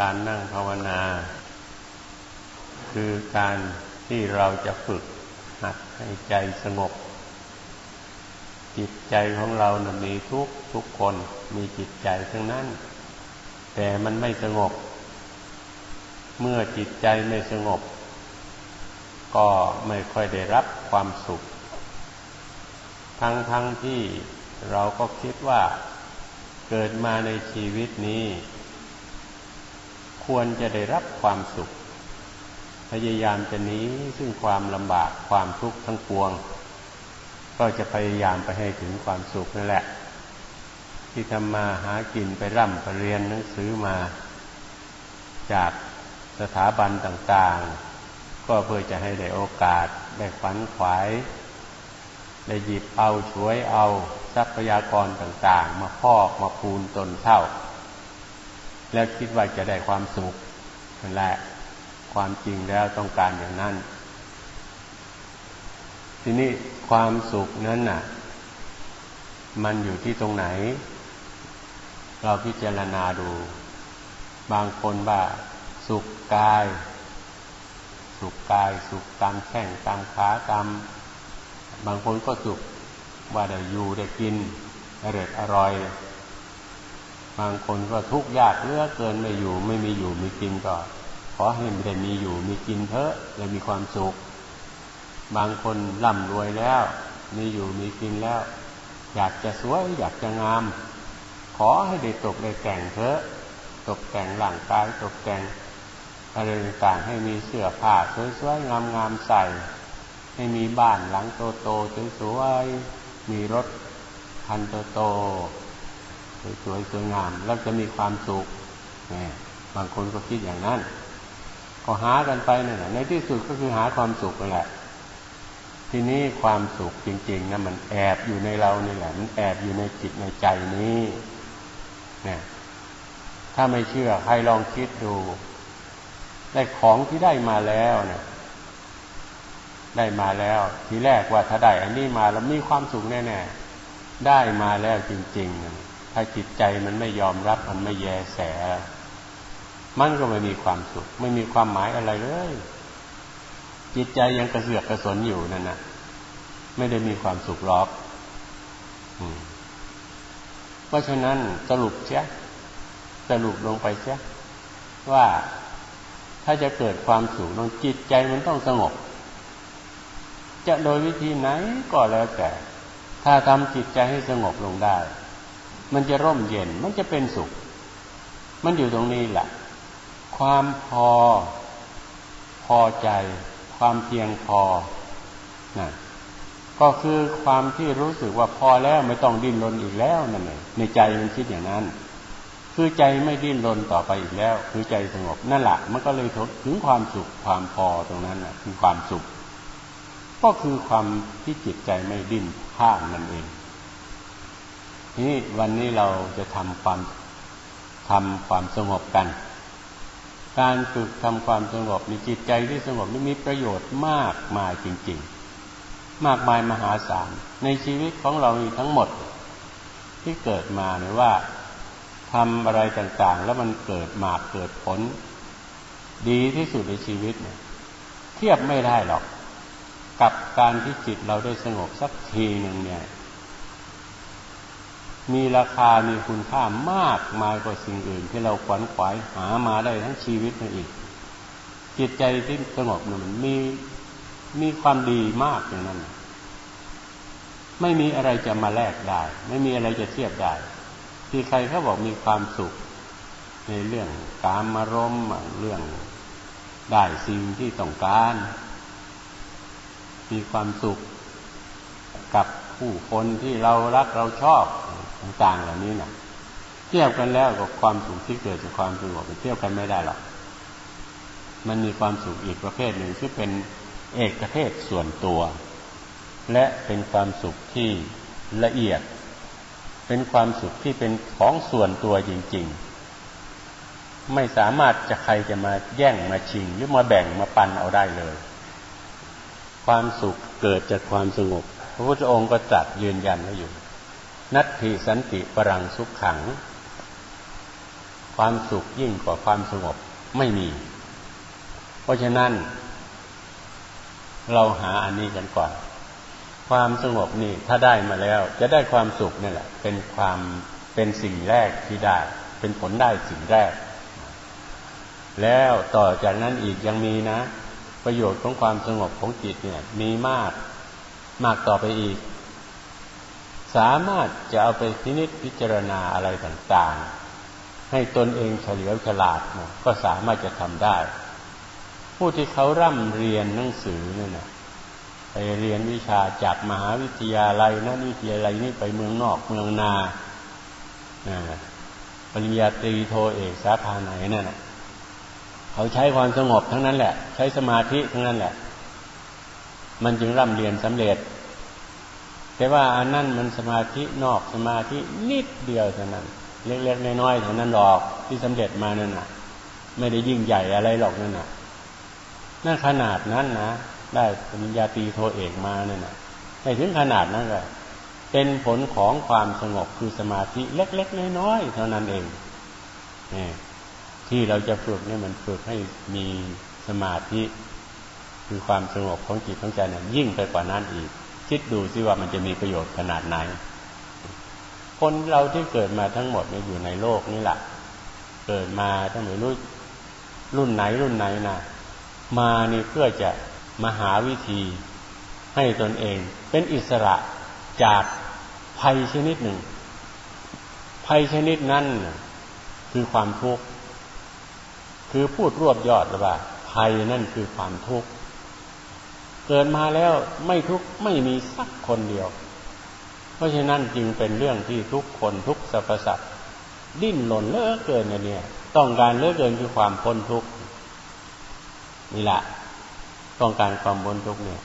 การนั่งภาวนา คือการที่เราจะฝึกหัดให้ใจสงบ จิตใจของเรานะ่มีทุกทุกคนมีจิตใจทั้งนั้น แต่มันไม่สงบ เมื่อจิตใจไม่สงบ ก็ไม่ค่อยได้รับความสุข ทั้งทั้งที่เราก็คิดว่าเกิดมาในชีวิตนี้ ควรจะได้รับความสุข พยายามจะหนีซึ่งความลำบากความทุกข์ทั้งปวง ก็จะพยายามไปให้ถึงความสุขนั่นแหละ ที่ทำมาหากินไปร่ำไปเรียนหนังสือมา จากสถาบันต่างๆ ก็เพื่อจะให้ได้โอกาส ได้ฝันขวาย ได้หยิบเอาช่วยเอาทรัพยากรต่างๆ มาพอกมาพูนตนเท่า แล้วคิดว่าจะได้ความสุขนั่นแหละความจริงแล้วต้องการอย่างนั้น ทีนี้ความสุขนั้นน่ะ มันอยู่ที่ตรงไหน เราพิจารณาดู บางคนว่าสุขกาย สุขกาย สุขตามแข้งตามขาตามบางคนก็สุขว่าได้อยู่ได้กินอร่อยอร่อย บางคนก็ทุกข์ยากเลือเกินไม่อยู่ ไม่มีอยู่มีกินก็ขอให้ไม่ได้มีอยู่มีกินเถอะและมีความสุข บางคนร่ำรวยแล้ว มีอยู่มีกินแล้ว อยากจะสวยอยากจะงาม ขอให้ได้ตกได้แต่งเถอะ ตกแต่งหลังกายตกแต่งอะไรต่างๆให้มีเสื้อผ้าสวยๆงามๆใส่ ให้มีบ้านหลังโตๆสวยๆมีรถคันโตๆ สวยๆสวยงาม แล้วจะมีความสุขบางคนก็คิดอย่างนั้น ก็หากันไปนั่นแหละในที่สุดก็คือหาความสุขนั่นแหละ ทีนี้ความสุขจริงๆนะมันแอบอยู่ในเรานี่แหละ มันแอบอยู่ในจิตในใจนี้เนี่ยถ้าไม่เชื่อให้ลองคิดดู ได้ของที่ได้มาแล้วเนี่ยได้มาแล้ว ทีแรกว่าถ้าได้อันนี้มาแล้วมีความสุขแน่ๆได้มาแล้วจริง ๆ ถ้าจิตใจมันไม่ยอมรับมันไม่แยแส มันก็ไม่มีความสุข ไม่มีความหมายอะไรเลย จิตใจยังกระเสือกกระสนอยู่นั่นนะไม่ได้มีความสุขหรอกเพราะฉะนั้นสรุปเชียสรุปลงไปเสียว่าถ้าจะเกิดความสุขต้องจิตใจมันต้องสงบ จะโดยวิธีไหนก็แล้วแต่ ถ้าทำจิตใจให้สงบลงได้ มันจะร่มเย็น มันจะเป็นสุข มันอยู่ตรงนี้แหละ ความพอ พอใจ ความเพียงพอนะก็คือความที่รู้สึกว่าพอแล้วไม่ต้องดิ้นรนอีกแล้วนั่นเองในใจมันคิดอย่างนั้น คือใจไม่ดิ้นรนต่อไปอีกแล้ว คือใจสงบนั่นแหละมันก็เลยถึงความสุขความพอตรงนั้นนะคือความสุข ก็คือความที่จิตใจไม่ดิ้นข้ามนั่นเอง นี่วันนี้เราจะทำความทำความสงบกัน การฝึกทำความสงบมีจิตใจที่สงบนี่มีประโยชน์มากมายจริง ๆ มากมายมหาศาลในชีวิตของเราทั้งหมด ที่เกิดมาเนี่ยว่าทำอะไรต่างๆ แล้วมันเกิดมาเกิดผล ดีที่สุดในชีวิตเนี่ยเทียบไม่ได้หรอก กับการที่จิตเราได้สงบสักทีหนึ่งเนี่ย มีราคามีคุณค่ามากมายกว่าสิ่งอื่น ที่เราขวัญขวายหามาได้ทั้งชีวิตนั่นอีกจิตใจที่สงบเนี่ยมันมีมีความดีมากอย่างนั้น ไม่มีอะไรจะมาแลกได้ ไม่มีอะไรจะเทียบได้ ที่ใครเขาบอกมีความสุข ในเรื่องการมารมเรื่องได้สิ่งที่ต้องการ มีความสุขกับผู้คนที่เรารักเราชอบ ต่างๆเหล่านี้นะเทียบกันแล้วกับความสุขที่เกิดจากความสงบเทียบกันไม่ได้หรอกมันมีความสุขอีกประเภทหนึ่งที่เป็นเอกเทศส่วนตัว และเป็นความสุขที่ละเอียด เป็นความสุขที่เป็นของส่วนตัวจริง ๆ ไม่สามารถจะใครจะมาแย่งมาชิง หรือมาแบ่งมาปันเอาได้เลย ความสุขเกิดจากความสงบ พระพุทธองค์ก็ตรัสยืนยันไว้อยู่ นัตถิสันติปรังสุขขังคความสุขยิ่งกว่าความสงบไม่มี เพราะฉะนั้น เราหาอันนี้กันก่อน ความสงบนี่ถ้าได้มาแล้ว จะได้ความสุขนี่แหละ เป็นความเป็นสิ่งแรกที่ได้ เป็นผลได้สิ่งแรก แล้วต่อจากนั้นอีกยังมีนะ ประโยชน์ของความสงบของจิตเนี่ย มีมากมากต่อไปอีก สามารถจะเอาไปพินิจพิจารณาอะไรต่างๆ ให้ตนเองเฉลียวฉลาดนะก็สามารถจะทำได้ ผู้ที่เขาร่ำเรียนหนังสือเนี่ยนะไปเรียนวิชาจากมหาวิทยาลัยนั่นวิทยาลัยนี้ไปเมืองนอกเมืองนาปริญญาตรีโทเอกสาขาไหนนั่นเขาใช้ความสงบทั้งนั้นแหละ ใช้สมาธิทั้งนั้นแหละ มันจึงร่ำเรียนสำเร็จ แต่ว่าอันนั้นมันสมาธินอกสมาธินิดเดียวเท่านั้น เล็กๆน้อยๆเท่านั้นหรอกที่สำเร็จมานั่นน่ะ ไม่ได้ยิ่งใหญ่อะไรหรอกนั่นน่ะนั่นขนาดนั้นนะได้ปริญญาตรีโทเอกมานั่นน่ะได้ถึงขนาดนั้นเลยเป็นผลของความสงบคือสมาธิเล็กๆน้อยๆเท่านั้นเองนี่ที่เราจะฝึกเนี่ยมันฝึกให้มีสมาธิ คือความสงบของจิตของใจเนี่ยยิ่งไปกว่านั้นอีก คิดดูสิว่ามันจะมีประโยชน์ขนาดไหน คนเราที่เกิดมาทั้งหมดเนี่ยอยู่ในโลกนี่แหละเกิดมาตั้งแต่รุ่นรุ่นไหนรุ่นไหนนะมานี่เพื่อจะมาหาวิธีให้ตนเอง เป็นอิสระจากภัยชนิดหนึ่ง ภัยชนิดนั้นคือความทุกข์คือพูดรวบยอดว่าภัยนั่นคือความทุกข์ เกิดมาแล้วไม่ทุกข์ไม่มีสักคนเดียว เพราะฉะนั้นจึงเป็นเรื่องที่ทุกคนทุกสรรพสัตว์ดิ้นหล่นเลือเกินเนี่ย ต้องการเลือเกินคือความพ้นทุกข์นี่แหละต้องการความพ้นทุกข์เนี่ย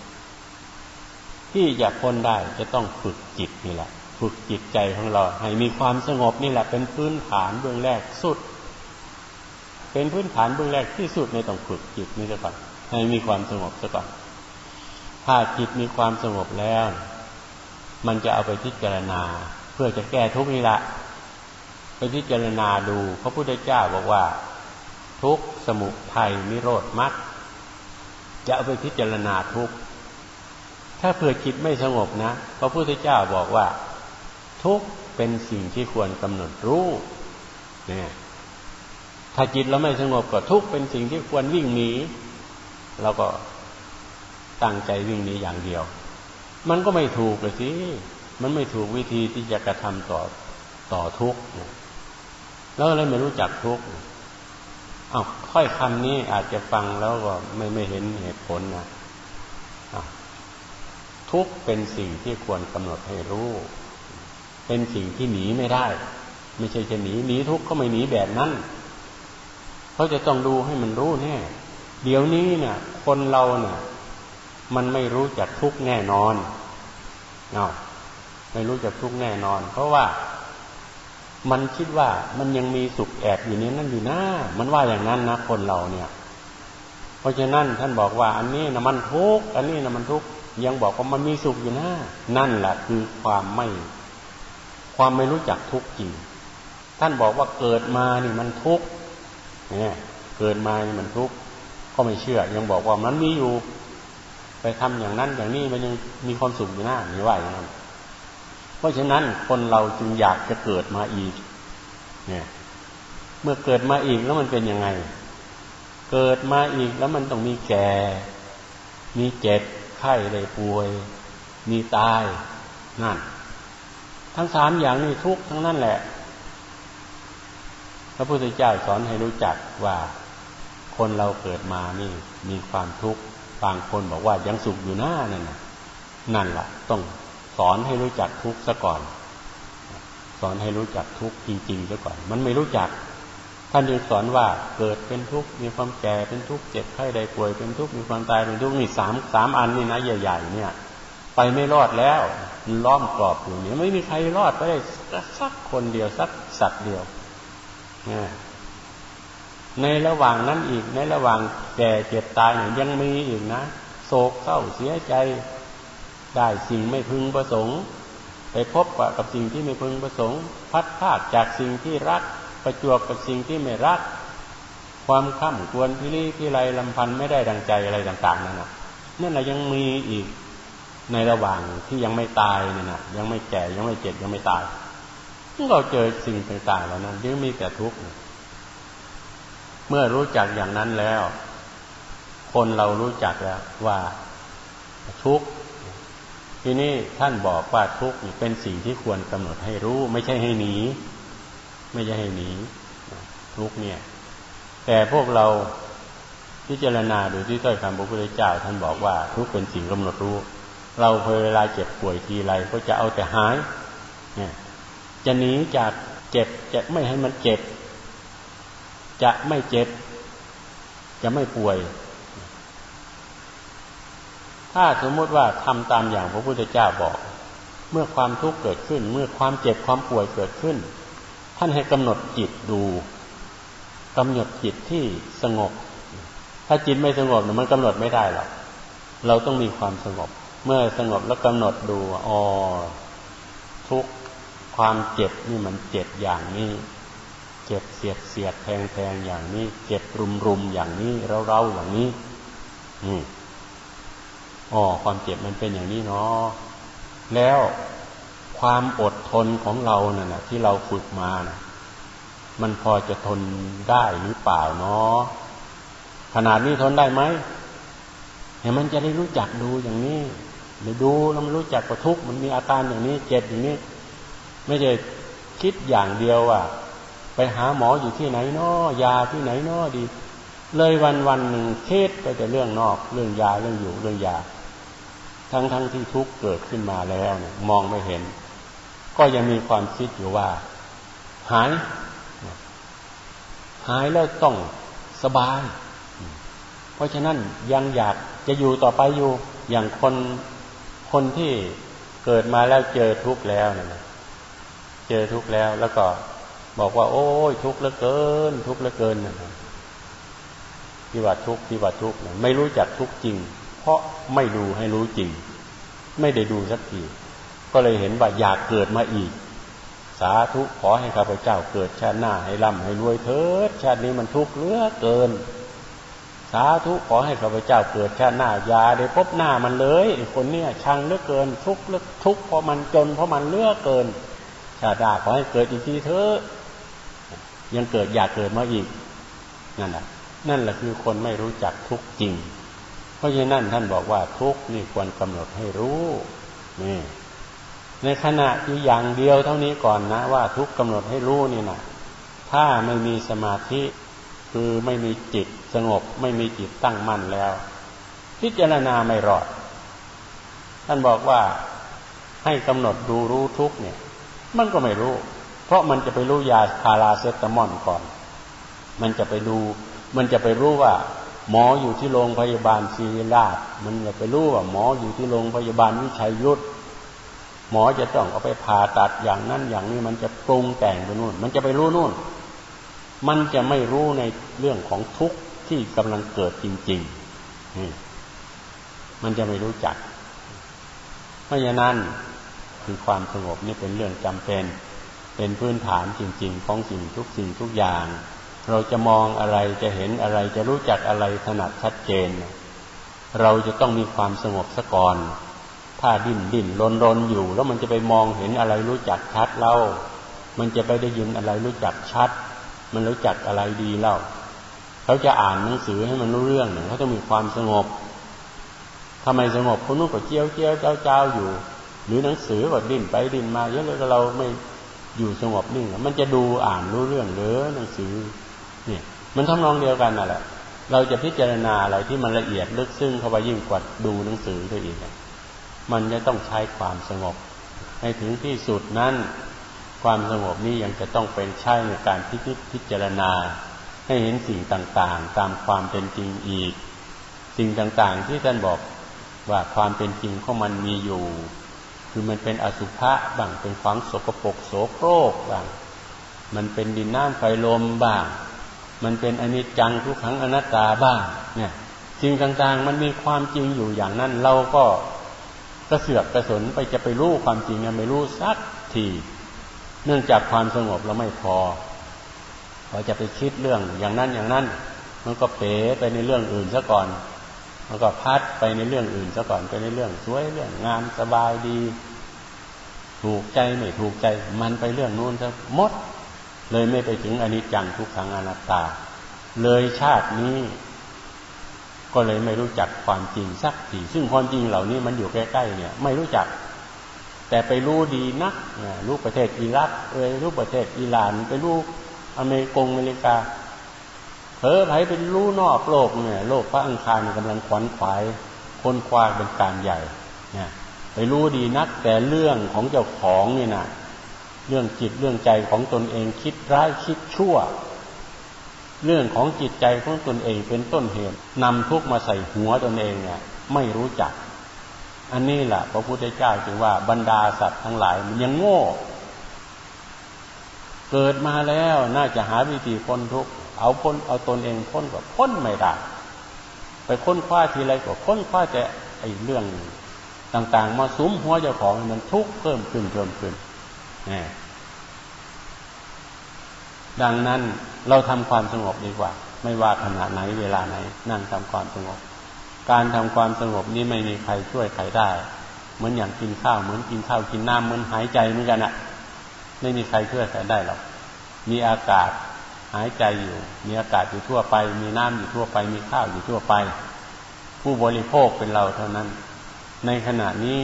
ที่จะพ้นได้จะต้องฝึกจิตนี่แหละ ฝึกจิตใจของเรา ให้มีความสงบนี่แหละ เป็นพื้นฐานเบื้องแรกสุด เป็นพื้นฐานเบื้องแรกที่สุดในต้องฝึกจิตนี่ซะก่อนให้มีความสงบซะก่อน ถ้าจิตมีความสงบแล้ว มันจะเอาไปพิจารณา เพื่อจะแก้ทุกข์นี่แหละไปพิจารณาดู พระพุทธเจ้าบอกว่า ทุกสมุทัยนิโรธมรรคจะเอาไปพิจารณาทุกข์ถ้าเผื่อจิตไม่สงบนะพระพุทธเจ้าบอกว่า ทุกเป็นสิ่งที่ควรกำหนดรู้เนี่ยถ้าจิตเราไม่สงบก็ทุกเป็นสิ่งที่ควรวิ่งหนีเราก็ ตั้งใจวิ่งหนีอย่างเดียว มันก็ไม่ถูกเลยสิมันไม่ถูกวิธีที่จะกระทำต่อต่อทุกข์แล้วเลยไม่รู้จักทุกข์อ้าวค่อยคำนี้อาจจะฟังแล้วก็ไม่ไม่เห็นเหตุผลนะทุกเป็นสิ่งที่ควรกำหนดให้รู้ เป็นสิ่งที่หนีไม่ได้ ไม่ใช่จะหนีหนีทุกก็ไม่หนีแบบนั้นเขาจะต้องดูให้มันรู้แน่เดี๋ยวนี้เนี่ยคนเราเนี่ย มันไม่รู้จักทุกแน่นอนเนาะไม่รู้จักทุกแน่นอน เพราะว่ามันคิดว่ามันยังมีสุขแอบอยู่นี้นั่นอยู่นะมันว่าอย่างนั้นนะคนเราเนี่ย เพราะฉะนั้นท่านบอกว่า อันนี้นะมันทุกอันนี้นะมันทุกยังบอกว่ามันมีสุขอยู่นะนั่นแหละคือความไม่ ความไม่รู้จักทุกจริงท่านบอกว่าเกิดมานี่มันทุกเนี่ย เกิดมานี่มันทุกก็ไม่เชื่อ ยังบอกว่ามันมีอยู่ ไปทำอย่างนั้นอย่างนี้มันยังมีความสุขอยู่นะนี่ว่าอย่างนั้นเพราะฉะนั้นคนเราจึงอยากจะเกิดมาอีก เนี่ย เมื่อเกิดมาอีกแล้วมันเป็นยังไง เกิดมาอีกแล้วมันต้องมีแก่ มีเจ็บไข้ได้ป่วย มีตายนั่น ทั้งสามอย่างนี้ทุกทั้งนั้นแหละพระพุทธเจ้าสอนให้รู้จักว่าคนเราเกิดมานี่มีความทุกข์ บางคนบอกว่ายังสุขอยู่หน้านั่นนั่นแหละต้องสอนให้รู้จักทุกข์ซะก่อน สอนให้รู้จักทุกข์จริงๆซะก่อน มันไม่รู้จัก ท่านจึงสอนว่าเกิดเป็นทุกข์มีความแก่เป็นทุกข์เจ็บไข้ได้ป่วยเป็นทุกข์มีความตายเป็นทุกข์นี่สามสามอันนี่นะใหญ่ๆเนี่ย ไปไม่รอดแล้วล้อมกรอบอยู่เนี่ยไม่มีใครรอดไปได้สักคนเดียวสักสัตว์เดียวเนี่ย ในระหว่างนั้นอีกในระหว่างแก่เจ็บตายเนี่ยยังมีอีกนะโศกเศร้าเสียใจ ได้สิ่งไม่พึงประสงค์ ไปพบกับสิ่งที่ไม่พึงประสงค์ พัดพาดจากสิ่งที่รัก ประจวบกับสิ่งที่ไม่รัก ความข้ามควรพิริพิไรลำพันไม่ได้ดังใจอะไรต่าง ๆ นั่นนะนั่นแหละยังมีอีกในระหว่างที่ยังไม่ตายเนี่ยนะยังไม่แก่ยังไม่เจ็บยังไม่ตายเราเจอสิ่งต่างๆเหล่านั้นยังมีแต่ทุกข์ เมื่อรู้จักอย่างนั้นแล้ว คนเรารู้จักแล้วว่าทุกข์ทีนี้ท่านบอกว่าทุกข์เป็นสิ่งที่ควรกำหนดให้รู้ ไม่ใช่ให้หนี ไม่ใช่ให้หนีทุกข์เนี่ย แต่พวกเราพิจารณาดูที่ต้อยคำพระพุทธเจ้า ท่านบอกว่าทุกเป็นสิ่งกำหนดรู้ เราพอเวลาเจ็บป่วยทีไรก็จะเอาแต่หาย เนี่ย จะหนีจากเจ็บจะไม่ให้มันเจ็บ จะไม่เจ็บ จะไม่ป่วย ถ้าสมมติว่าทำตามอย่างพระพุทธเจ้าบอก เมื่อความทุกข์เกิดขึ้น เมื่อความเจ็บความป่วยเกิดขึ้น ท่านให้กำหนดจิตดูกำหนดจิตที่สงบ ถ้าจิตไม่สงบเนี่ยมันกำหนดไม่ได้หรอกเราต้องมีความสงบ เมื่อสงบแล้วกำหนดดูอ๋อทุกความเจ็บนี่มันเจ็บอย่างนี้ เจ็บเสียดเสียดแทงแทงอย่างนี้ เจ็บรุมรุมอย่างนี้เร้าเร้าอย่างนี้อืมอ๋อความเจ็บมันเป็นอย่างนี้เนาะแล้วความอดทนของเราเนี่ยนะที่เราฝึกมานะมันพอจะทนได้หรือเปล่าเนาะขนาดนี้ทนได้ไหมเห็นมันจะได้รู้จักดูอย่างนี้หรือดูแล้วมันรู้จักกระทุกมันมีอาการอย่างนี้ เจ็บอย่างนี้ ไม่ใช่คิดอย่างเดียวว่า ไปหาหมออยู่ที่ไหนนาะยาที่ไหนนาะดี เลยวันวันหนึ่งคิดไปแต่เรื่องนอก เรื่องยาเรื่องอยู่เรื่องยา ทั้งทั้งที่ทุกเกิดขึ้นมาแล้วเนี่ยมองไม่เห็น ก็ยังมีความคิดอยู่ว่า หาย หายแล้วต้องสบาย เพราะฉะนั้นยังอยากจะอยู่ต่อไปอยู่อย่างคนคนที่เกิดมาแล้วเจอทุกข์แล้วนะเจอทุกข์แล้วแล้วก็ บอกว่า โอ้ยทุกข์เหลือเกิน ทุกข์เหลือเกินนะที่ว่าทุกข์ที่ว่าทุกข์ไม่รู้จักทุกข์จริง เพราะไม่ดูให้รู้จริง ไม่ได้ดูสักทีก็เลยเห็นว่าอยากเกิดมาอีก สาธุขอให้ข้าพเจ้าเกิดชาติหน้าให้ร่ำให้รวยเถิด ชาตินี้มันทุกข์เหลือเกิน สาธุขอให้ข้าพเจ้าเกิดชาติหน้ายาได้พบหน้ามันเลยคนเนี้ยชังเหลือเกิน ทุกข์เลือทุกข์เพราะมันจนเพราะมันเลือเกินชาดาขอให้เกิดอีกทีเถอะ ยังเกิดอยากเกิดมาอีกนั่นแหละนั่นแหละคือคนไม่รู้จักทุกจริง เพราะฉะนั้นท่านบอกว่าทุกนี่ควรกำหนดให้รู้นี่ในขณะที่อย่างเดียวเท่านี้ก่อนนะ ว่าทุกกำหนดให้รู้นี่นะถ้าไม่มีสมาธิคือไม่มีจิตสงบ ไม่มีจิตตั้งมั่นแล้ว พิจารณาไม่รอด ท่านบอกว่าให้กำหนดดูรู้ทุกเนี่ย มันก็ไม่รู้ ราะมันจะไปรู้ยาพาราเซตามอลก่อน มันจะไปดู มันจะไปรู้ว่า หมออยู่ที่โรงพยาบาลศิริราช มันจะไปรู้ว่าหมออยู่ที่โรงพยาบาลวิชัยยุทธหมอจะต้องเอาไปผ่าตัดอย่างนั้นอย่างนี้มันจะปรุงแต่งไปนู่น มันจะไปรู้นู่น มันจะไม่รู้ในเรื่องของทุกข์ที่กำลังเกิดจริงๆมันจะไม่รู้จัก เพราะฉะนั้นคือความสงบนี่เป็นเรื่องจำเป็น เป็นพื้นฐานจริง ๆ ของสิ่งทุกสิ่งทุกอย่าง เราจะมองอะไรจะเห็นอะไรจะรู้จักอะไรถนัดชัดเจน เราจะต้องมีความสงบสะก่อน ถ้าดิ้นดิ้นรนรนอยู่ แล้วมันจะไปมองเห็นอะไรรู้จักชัดเล่า มันจะไปได้ยินอะไรรู้จักชัด มันรู้จักอะไรดีเล่าเขาจะอ่านหนังสือให้มันรู้เรื่องเนี่ยเขาต้องมีความสงบทำไมสงบคนนู้นก็เจียวเจียวเจ้าเจ้าอยู่ หรือหนังสือก็ดิ้นไปดิ้นมาเยอะเลยเราไม่ อยู่สงบนิ่งมันจะดูอ่านรู้เรื่องหรือหนังสือเนี่ยมันทำนองเดียวกันน่ะแหละ เราจะพิจารณาอะไรที่มันละเอียดลึกซึ้งเข้าไปยิ่งกว่าดูหนังสือตัวอีกมันจะต้องใช้ความสงบ ให้ถึงที่สุดนั้น ความสงบนี้ยังจะต้องเป็นใช่ในการพิจิตพิจารณา ให้เห็นสิ่งต่างๆ ตามความเป็นจริงอีก สิ่งต่างๆที่ท่านบอกว่าความเป็นจริงของมันมีอยู่ คือมันเป็นอสุภะบ้างเป็นฝังสกปรกโสโครกบ้าง มันเป็นดินน้ำไฟลมบ้าง มันเป็นอนิจจังทุกขังอนัตตาบ้าง เนี่ยสิ่งต่างๆ มันมีความจริงอยู่อย่างนั้น เราก็กระเสือกกระสนไปจะไปรู้ความจริงไม่รู้สักทีเนื่องจากความสงบเราไม่พอพอจะไปคิดเรื่องอย่างนั้นอย่างนั้น มันก็เป๋ไปในเรื่องอื่นซะก่อน มันก็พัดไปในเรื่องอื่นซะก่อนไปในเรื่องสวยเรื่องงามสบายดี ถูกใจไม่ถูกใจ มันไปเรื่องนู้นซะหมด เลยไม่ไปถึงอนิจจังทุกขังอนัตตา เลยชาตินี้ ก็เลยไม่รู้จักความจริงสักทีซึ่งความจริงเหล่านี้มันอยู่ใกล้ๆเนี่ย ไม่รู้จัก แต่ไปรู้ดีนักรู้ประเทศอิรักเอ้ยรู้ประเทศอิหร่าน ไปรู้อเมริกงอเมริกา เผลอไผเป็นรู้นอกโลกเนี่ย โลกพระอังคารกำลังขวนขวายคนควาเป็นการใหญ่เนี่ยไปรู้ดีนักแต่เรื่องของเจ้าของนี่นะเรื่องจิตเรื่องใจของตนเองคิดร้ายคิดชั่ว เรื่องของจิตใจของตนเองเป็นต้นเหตุนำทุกมาใส่หัวตนเองเนี่ย ไม่รู้จัก อันนี้แหละพระพุทธเจ้าจึงว่าบรรดาสัตว์ทั้งหลายมันยังโง่ เกิดมาแล้วน่าจะหาวิธีพ้นทุกข์ เอาพ้นเอาตนเองพ้นก็พ้นไม่ได้ไปค้นคว้าทีไรก็ค้นคว้าแต่ไอ้เรื่องต่าง ๆ มาซุ้มหัวเจ้าของมันทุกข์เพิ่มขึ้นเพิ่มขึ้นนี่ดังนั้นเราทำความสงบดีกว่า ไม่ว่าขณะไหนเวลาไหน นั่งทำความสงบ การทำความสงบนี้ไม่มีใครช่วยใครได้ เหมือนอย่างกินข้าวเหมือนกินข้าวกินน้ำเหมือนหายใจเหมือนกันอะไม่มีใครช่วยใครได้หรอกมีอากาศ หายใจอยู่ มีอากาศอยู่ทั่วไป มีน้ำอยู่ทั่วไป มีข้าวอยู่ทั่วไป ผู้บริโภคเป็นเราเท่านั้น ในขณะนี้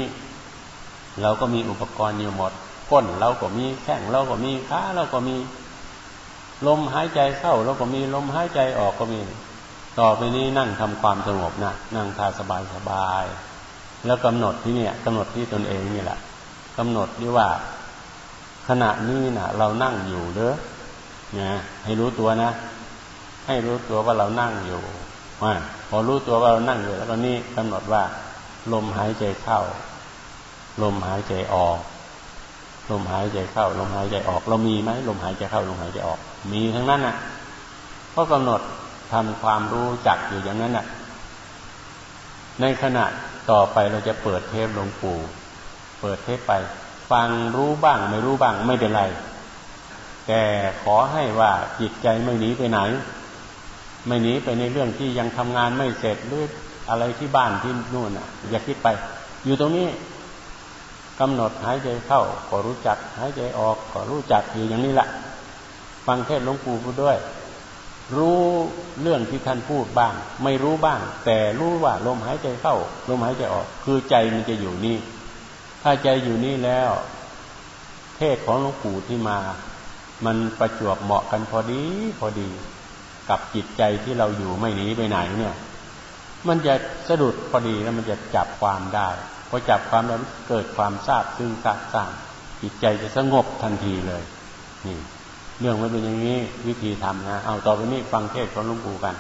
เราก็มีอุปกรณ์อยู่หมดก้นเราก็มีแข้งเราก็มีขาเราก็มี ลมหายใจเข้าเราก็มีลมหายใจออกก็มี ต่อไปนี้นั่งทำความสงบนะนั่งทาสบายสบาย แล้วกำหนดที่เนี่ยกำหนดที่ตนเองนี่แหละกำหนดที่ว่า ขณะนี้นะ่ะ เรานั่งอยู่เด้อ นะให้รู้ตัวนะ ให้รู้ตัวว่าเรานั่งอยู่ว่าพอรู้ตัวว่าเรานั่งอยู่แล้วก็นี่กำหนดว่า ลมหายใจเข้า ลมหายใจออก ลมหายใจเข้า ลมหายใจออก เรามีไหมลมหายใจเข้า ลมหายใจออก มีทั้งนั้นน่ะก็กำหนดทำความรู้จักอยู่อย่างนั้นน่ะ ในขณะต่อไปเราจะเปิดเทปหลวงปู่ เปิดเทปไป ฟังรู้บ้างไม่รู้บ้างไม่เป็นไร แต่ขอให้ว่าจิตใจไม่หนีไปไหน ไม่หนีไปในเรื่องที่ยังทำงานไม่เสร็จหรืออะไรที่บ้านที่นู่นอะ อย่าคิดไป อยู่ตรงนี้กำหนดหายใจเข้าก็รู้จักหายใจออกก็รู้จักอยู่อย่างนี้แหละฟังเทศหลวงปู่พูดด้วย รู้เรื่องที่ท่านพูดบ้าง ไม่รู้บ้าง แต่รู้ว่าลมหายใจเข้าลมหายใจออก คือใจมันจะอยู่นี่ ถ้าใจอยู่นี่แล้ว เทศของหลวงปู่ที่มา มันประจวบเหมาะกันพอดีพอดีกับจิตใจที่เราอยู่ไม่หนีไปไหนเนี่ย มันจะสะดุดพอดีแล้วมันจะจับความได้พอจับความแล้วเกิดความทราบซึ่งซาบซ่างจิตใจจะสงบทันทีเลย นี่ เรื่องมันเป็นอย่างนี้วิธีทำนะเอาต่อไปนี้ฟังเทศของหลวงปู่กัน